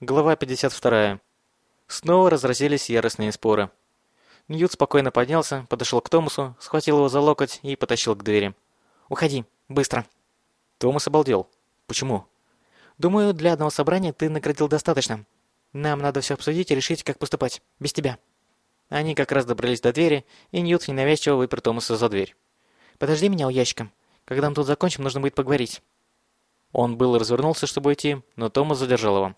Глава 52. Снова разразились яростные споры. Ньют спокойно поднялся, подошел к Томасу, схватил его за локоть и потащил к двери. «Уходи, быстро!» Томас обалдел. «Почему?» «Думаю, для одного собрания ты наградил достаточно. Нам надо все обсудить и решить, как поступать. Без тебя». Они как раз добрались до двери, и Ньют ненавязчиво выпер Томаса за дверь. «Подожди меня у ящика. Когда мы тут закончим, нужно будет поговорить». Он был развернулся, чтобы уйти, но Томас задержал его.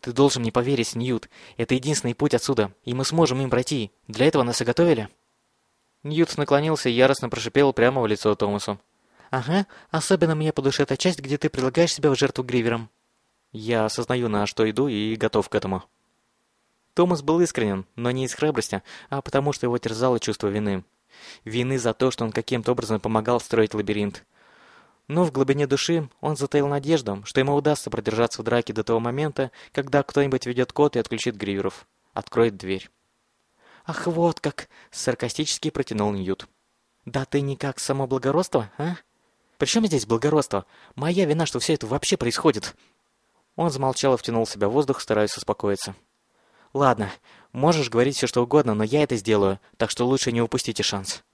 «Ты должен мне поверить, Ньют. Это единственный путь отсюда, и мы сможем им пройти. Для этого нас и готовили». Ньют наклонился и яростно прошипел прямо в лицо Томасу. «Ага, особенно мне по душе та часть, где ты предлагаешь себя в жертву гриверам». «Я осознаю, на что иду, и готов к этому». Томас был искренен, но не из храбрости, а потому что его терзало чувство вины. Вины за то, что он каким-то образом помогал строить лабиринт. Но в глубине души он затаил надежду, что ему удастся продержаться в драке до того момента, когда кто-нибудь ведет код и отключит гриверов. Откроет дверь. «Ах, вот как!» — саркастически протянул Ньют. «Да ты никак само благородство, а? Причем здесь благородство? Моя вина, что все это вообще происходит!» Он замолчал и втянул в себя воздух, стараясь успокоиться. «Ладно, можешь говорить все что угодно, но я это сделаю, так что лучше не упустите шанс».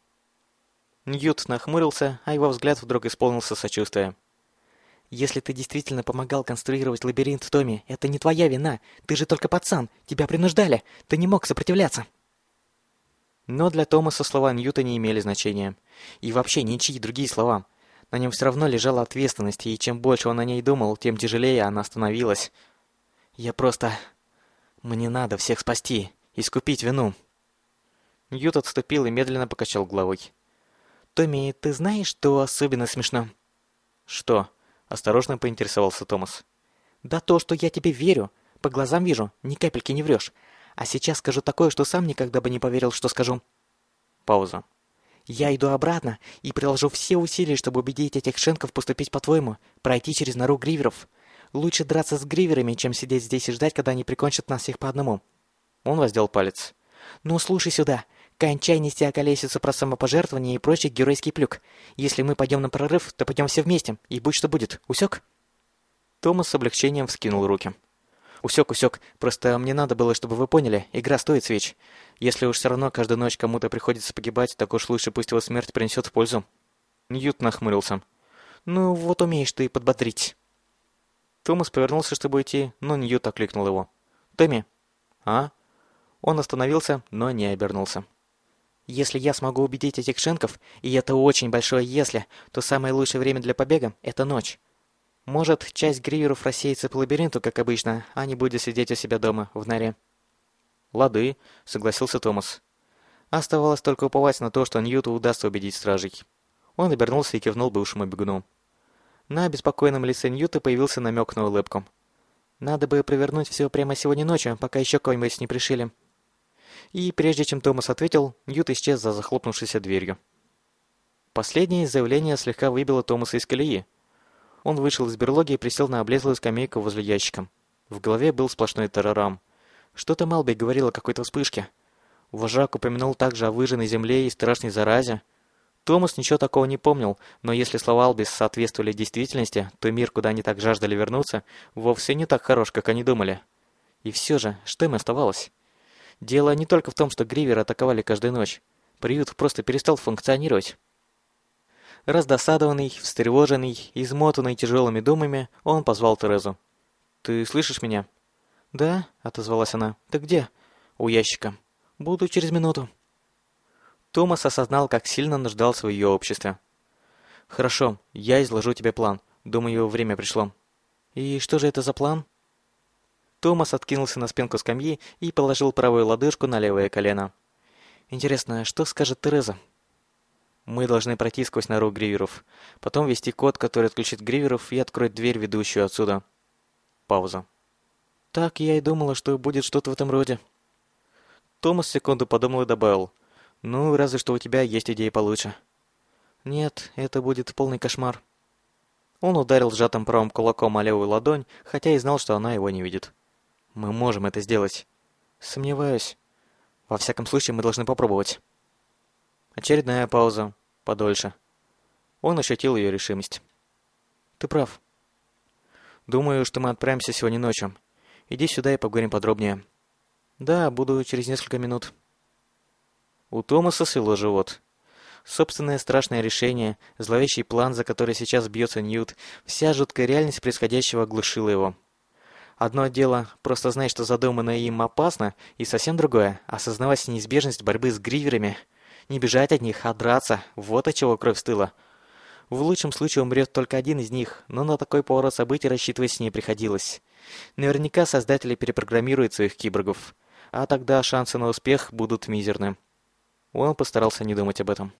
Ньют нахмурился, а его взгляд вдруг исполнился сочувствия. «Если ты действительно помогал конструировать лабиринт доме, это не твоя вина. Ты же только пацан. Тебя принуждали. Ты не мог сопротивляться». Но для Томаса слова Ньюта не имели значения. И вообще ничьи другие слова. На нем все равно лежала ответственность, и чем больше он о ней думал, тем тяжелее она становилась. «Я просто... Мне надо всех спасти, искупить вину». Ньют отступил и медленно покачал головой. «Томми, ты знаешь, что особенно смешно?» «Что?» – осторожно поинтересовался Томас. «Да то, что я тебе верю. По глазам вижу, ни капельки не врешь. А сейчас скажу такое, что сам никогда бы не поверил, что скажу». Пауза. «Я иду обратно и приложу все усилия, чтобы убедить этих шенков поступить по-твоему, пройти через нору гриверов. Лучше драться с гриверами, чем сидеть здесь и ждать, когда они прикончат нас всех по одному». Он воздел палец. «Ну, слушай сюда. Кончай нести околесицу про самопожертвование и прочий геройский плюк. Если мы пойдем на прорыв, то пойдем все вместе, и будь что будет. Усек?» Томас с облегчением вскинул руки. «Усек, усек. Просто мне надо было, чтобы вы поняли, игра стоит свеч. Если уж все равно каждую ночь кому-то приходится погибать, так уж лучше пусть его смерть принесет в пользу». Ньют нахмурился. «Ну, вот умеешь ты подбодрить». Томас повернулся, чтобы уйти, но Ньют окликнул его. «Томми?» «А?» Он остановился, но не обернулся. Если я смогу убедить этих шенков, и это очень большое «если», то самое лучшее время для побега — это ночь. Может, часть гриверов рассеется по лабиринту, как обычно, а не будет сидеть у себя дома, в норе. «Лады», — согласился Томас. Оставалось только уповать на то, что Ньюту удастся убедить стражей. Он обернулся и кивнул бывшему бегуну. На беспокойном лице Ньюта появился намек на улыбку. «Надо бы провернуть все прямо сегодня ночью, пока еще кого-нибудь не пришили». И прежде чем Томас ответил, Ньют исчез за захлопнувшейся дверью. Последнее заявление слегка выбило Томаса из колеи. Он вышел из берлоги и присел на облезлую скамейку возле ящика. В голове был сплошной террорам. Что-то Малби говорил о какой-то вспышке. Вожак упомянул также о выжженной земле и страшной заразе. Томас ничего такого не помнил, но если слова Албис соответствовали действительности, то мир, куда они так жаждали вернуться, вовсе не так хорош, как они думали. И все же, что им оставалось? Дело не только в том, что Гривер атаковали каждую ночь. Приют просто перестал функционировать. Раздосадованный, встревоженный, измотанный тяжелыми думами, он позвал Терезу. «Ты слышишь меня?» «Да», — отозвалась она. «Ты где?» «У ящика». «Буду через минуту». Томас осознал, как сильно нуждался в ее обществе. «Хорошо, я изложу тебе план. Думаю, время пришло». «И что же это за план?» Томас откинулся на спинку скамьи и положил правую лодыжку на левое колено. «Интересно, что скажет Тереза?» «Мы должны пройти сквозь нору гриверов, потом ввести код, который отключит гриверов и откроет дверь, ведущую отсюда». Пауза. «Так я и думала, что будет что-то в этом роде». Томас секунду подумал и добавил. «Ну, разве что у тебя есть идеи получше». «Нет, это будет полный кошмар». Он ударил сжатым правым кулаком о левую ладонь, хотя и знал, что она его не видит. Мы можем это сделать. Сомневаюсь. Во всяком случае, мы должны попробовать. Очередная пауза. Подольше. Он ощутил ее решимость. Ты прав. Думаю, что мы отправимся сегодня ночью. Иди сюда и поговорим подробнее. Да, буду через несколько минут. У Томаса свело живот. Собственное страшное решение, зловещий план, за который сейчас бьется Ньют, вся жуткая реальность происходящего оглушила его. Одно дело просто знать, что задуманное им опасно, и совсем другое – осознавать неизбежность борьбы с гриверами. Не бежать от них, а драться – вот от чего кровь стыла. В лучшем случае умрет только один из них, но на такой поворот событий рассчитывать не приходилось. Наверняка создатели перепрограммируют своих киборгов, а тогда шансы на успех будут мизерны. Он постарался не думать об этом.